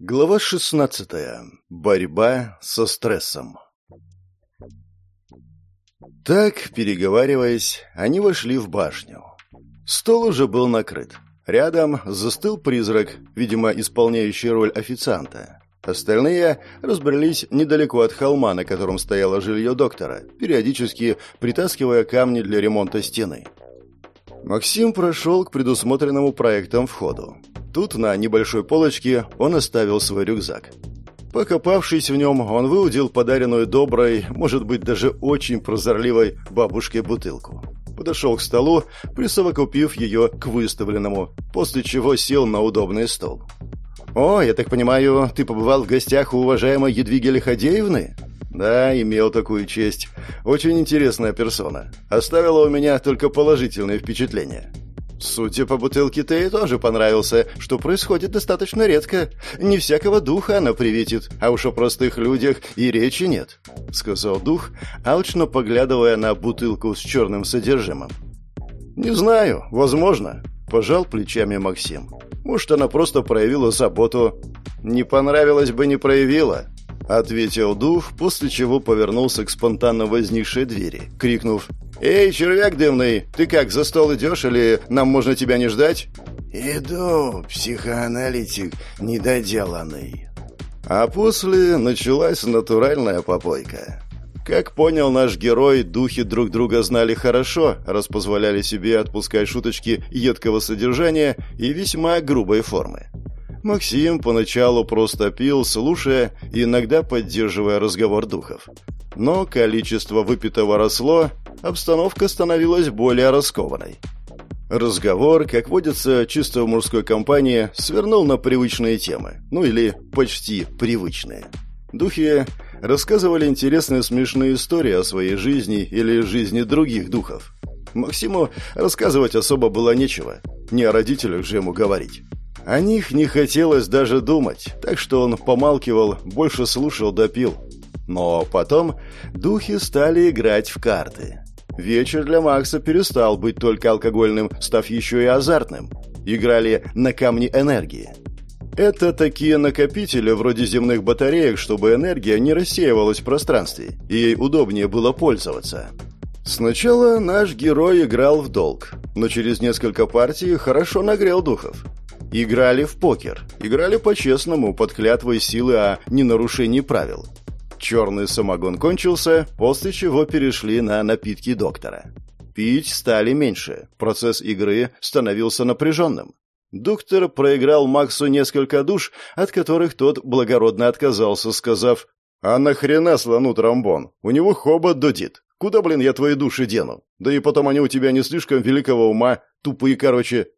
Глава 16. Борьба со стрессом. Так, переговариваясь, они вошли в башню. Стол уже был накрыт. Рядом застыл призрак, видимо, исполняющий роль официанта. Остальные разбрались недалеко от холма, на котором стояло жилье доктора, периодически притаскивая камни для ремонта стены. Максим прошел к предусмотренному проектом входу. Тут, на небольшой полочке, он оставил свой рюкзак. Покопавшись в нем, он выудил подаренную доброй, может быть, даже очень прозорливой бабушке бутылку. Подошел к столу, присовокупив ее к выставленному, после чего сел на удобный стол. «О, я так понимаю, ты побывал в гостях у уважаемой Едвиги Лиходеевны?» «Да, имел такую честь. Очень интересная персона. Оставила у меня только положительные впечатления». Судя по бутылке, ты ей тоже понравился, что происходит достаточно редко. Не всякого духа она приветит, а уж о простых людях и речи нет», — сказал дух, алчно поглядывая на бутылку с черным содержимым. «Не знаю, возможно», — пожал плечами Максим. «Может, она просто проявила заботу». «Не понравилось бы, не проявила», — ответил дух, после чего повернулся к спонтанно возникшей двери, крикнув «Эй, червяк дымный, ты как, за стол идешь или нам можно тебя не ждать?» «Иду, психоаналитик недоделанный». А после началась натуральная попойка. Как понял наш герой, духи друг друга знали хорошо, раз позволяли себе отпускать шуточки едкого содержания и весьма грубой формы. Максим поначалу просто пил, слушая иногда поддерживая разговор духов. Но количество выпитого росло, обстановка становилась более раскованной. Разговор, как водится, чисто в мужской компании, свернул на привычные темы, ну или почти привычные. Духи рассказывали интересные смешные истории о своей жизни или жизни других духов. Максиму рассказывать особо было нечего, не о родителях же ему говорить. О них не хотелось даже думать, так что он помалкивал, больше слушал допил. Но потом духи стали играть в карты. Вечер для Макса перестал быть только алкогольным, став еще и азартным. Играли на камни энергии. Это такие накопители вроде земных батареек, чтобы энергия не рассеивалась в пространстве, и ей удобнее было пользоваться. Сначала наш герой играл в долг, но через несколько партий хорошо нагрел духов. Играли в покер, играли по-честному, под клятвой силы о ненарушении правил. Черный самогон кончился, после чего перешли на напитки доктора. Пить стали меньше, процесс игры становился напряженным. Доктор проиграл Максу несколько душ, от которых тот благородно отказался, сказав «А нахрена слону тромбон? У него хобот дудит. Куда, блин, я твои души дену? Да и потом они у тебя не слишком великого ума, тупые, короче».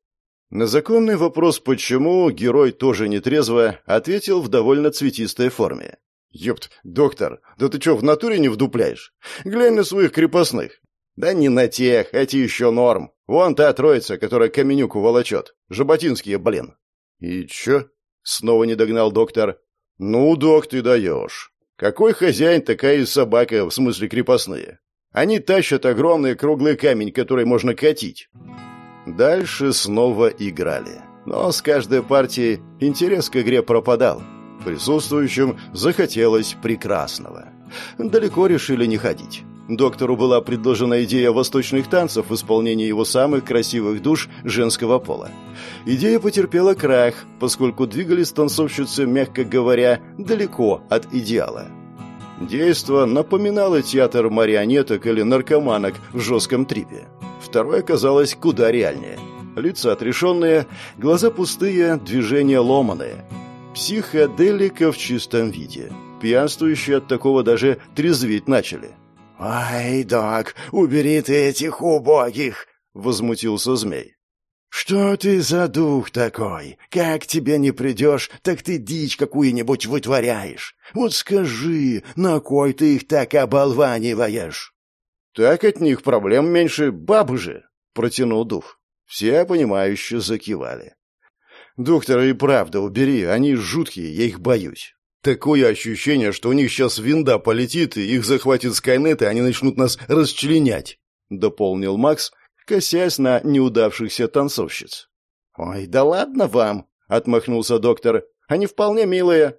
На законный вопрос «почему?» герой тоже нетрезво ответил в довольно цветистой форме. «Ёпт, доктор, да ты чё, в натуре не вдупляешь? Глянь на своих крепостных». «Да не на тех, эти еще норм. Вон та троица, которая Каменюку волочет. Жаботинские, блин». «И чё?» — снова не догнал доктор. «Ну, док, ты даешь. Какой хозяин, такая и собака, в смысле крепостные. Они тащат огромный круглый камень, который можно катить». Дальше снова играли. Но с каждой партией интерес к игре пропадал. Присутствующим захотелось прекрасного. Далеко решили не ходить. Доктору была предложена идея восточных танцев в исполнении его самых красивых душ женского пола. Идея потерпела крах, поскольку двигались танцовщицы, мягко говоря, далеко от идеала. Действо напоминало театр марионеток или наркоманок в жестком трипе. Второе казалось куда реальнее. Лица отрешенные, глаза пустые, движения ломаные – Психоделика в чистом виде. Пьянствующие от такого даже трезветь начали. «Ай, док, убери ты этих убогих!» — возмутился змей. «Что ты за дух такой? Как тебе не придешь, так ты дичь какую-нибудь вытворяешь. Вот скажи, на кой ты их так оболваниваешь?» «Так от них проблем меньше, бабы же!» — протянул дух. Все понимающе закивали. Доктора и правда убери, они жуткие, я их боюсь. Такое ощущение, что у них сейчас винда полетит, и их захватит Скайнет, и они начнут нас расчленять», — дополнил Макс, косясь на неудавшихся танцовщиц. «Ой, да ладно вам», — отмахнулся доктор. Они вполне милые.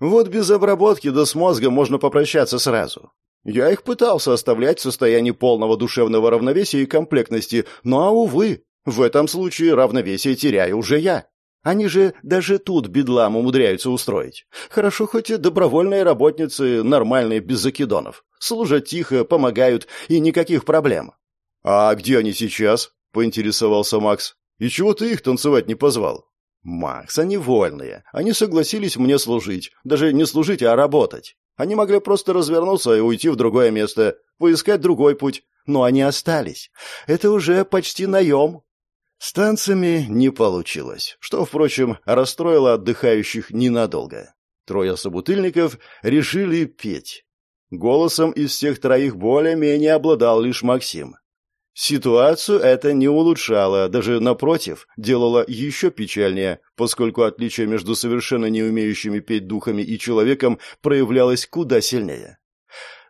Вот без обработки да с мозгом можно попрощаться сразу. Я их пытался оставлять в состоянии полного душевного равновесия и комплектности, но, увы, в этом случае равновесие теряю уже я. Они же даже тут бедлам умудряются устроить. Хорошо хоть и добровольные работницы, нормальные, без закидонов. Служат тихо, помогают, и никаких проблем. «А где они сейчас?» — поинтересовался Макс. «И чего ты их танцевать не позвал?» «Макс, они вольные. Они согласились мне служить. Даже не служить, а работать. Они могли просто развернуться и уйти в другое место, поискать другой путь. Но они остались. Это уже почти наем». С танцами не получилось, что, впрочем, расстроило отдыхающих ненадолго. Трое собутыльников решили петь. Голосом из всех троих более-менее обладал лишь Максим. Ситуацию это не улучшало, даже напротив, делало еще печальнее, поскольку отличие между совершенно не умеющими петь духами и человеком проявлялось куда сильнее.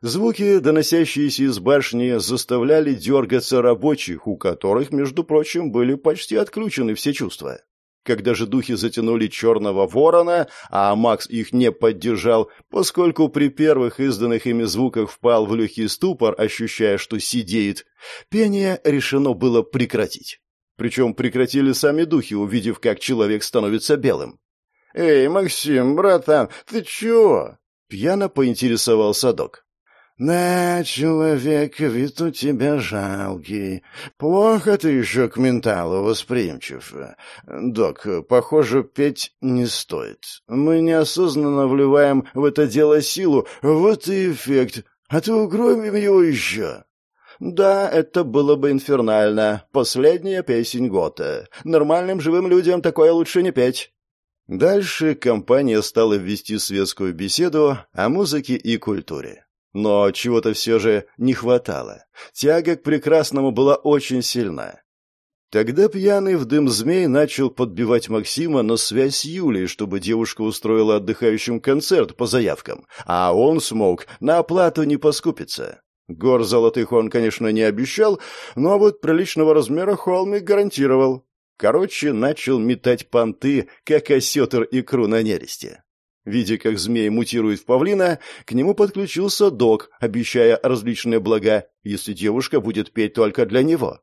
Звуки, доносящиеся из башни, заставляли дергаться рабочих, у которых, между прочим, были почти отключены все чувства. Когда же духи затянули черного ворона, а Макс их не поддержал, поскольку при первых изданных ими звуках впал в легкий ступор, ощущая, что сидеет, пение решено было прекратить. Причем прекратили сами духи, увидев, как человек становится белым. «Эй, Максим, братан, ты чего?» Пьяно поинтересовался док. «Да, человек, вид у тебя жалкий. Плохо ты еще к менталу восприимчив. Док, похоже, петь не стоит. Мы неосознанно вливаем в это дело силу, вот и эффект. А то угробим его еще». «Да, это было бы инфернально. Последняя песень Гота. Нормальным живым людям такое лучше не петь». Дальше компания стала вести светскую беседу о музыке и культуре. Но чего-то все же не хватало. Тяга к прекрасному была очень сильна. Тогда пьяный в дым змей начал подбивать Максима на связь с Юлей, чтобы девушка устроила отдыхающим концерт по заявкам, а он смог на оплату не поскупиться. Гор золотых он, конечно, не обещал, но вот приличного размера холмик гарантировал. Короче, начал метать понты, как осетр икру на нересте. Видя, как змей мутирует в павлина, к нему подключился док, обещая различные блага, если девушка будет петь только для него.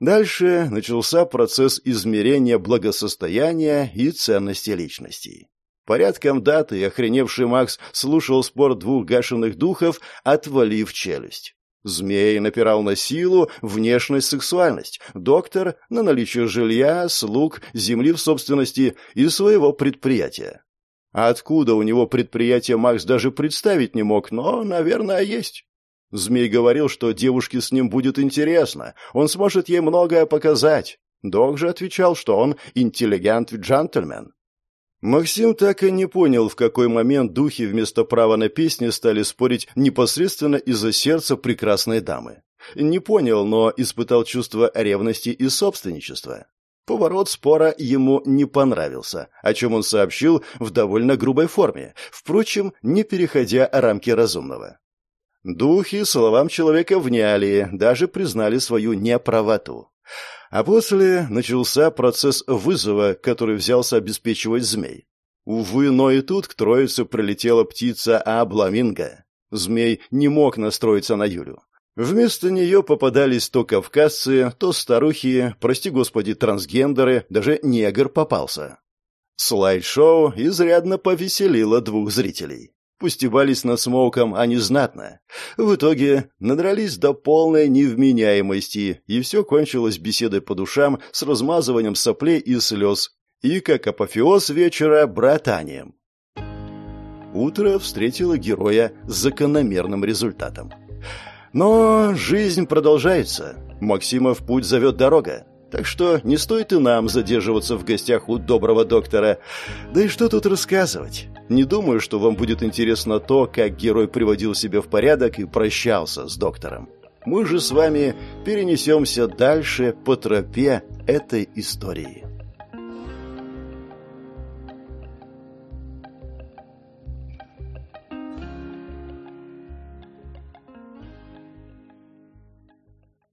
Дальше начался процесс измерения благосостояния и ценности личностей. Порядком даты охреневший Макс слушал спор двух гашенных духов, отвалив челюсть. Змей напирал на силу, внешность, сексуальность. Доктор — на наличие жилья, слуг, земли в собственности и своего предприятия. А откуда у него предприятие Макс даже представить не мог, но, наверное, есть. Змей говорил, что девушке с ним будет интересно, он сможет ей многое показать. Док же отвечал, что он интеллигент и джентльмен. Максим так и не понял, в какой момент духи вместо права на песни стали спорить непосредственно из-за сердца прекрасной дамы. Не понял, но испытал чувство ревности и собственничества. Поворот спора ему не понравился, о чем он сообщил в довольно грубой форме, впрочем, не переходя рамки разумного. Духи словам человека вняли, даже признали свою неправоту. А после начался процесс вызова, который взялся обеспечивать змей. Увы, но и тут к троице прилетела птица Абламинго. Змей не мог настроиться на Юлю. Вместо нее попадались то кавказцы, то старухи, прости господи, трансгендеры, даже негр попался. Слайд-шоу изрядно повеселило двух зрителей. Пустивались над смоуком они знатно. В итоге надрались до полной невменяемости, и все кончилось беседой по душам с размазыванием соплей и слез, и, как апофеоз вечера, братанием. Утро встретило героя с закономерным результатом. Но жизнь продолжается. Максима в путь зовет дорога. Так что не стоит и нам задерживаться в гостях у доброго доктора. Да и что тут рассказывать? Не думаю, что вам будет интересно то, как герой приводил себя в порядок и прощался с доктором. Мы же с вами перенесемся дальше по тропе этой истории.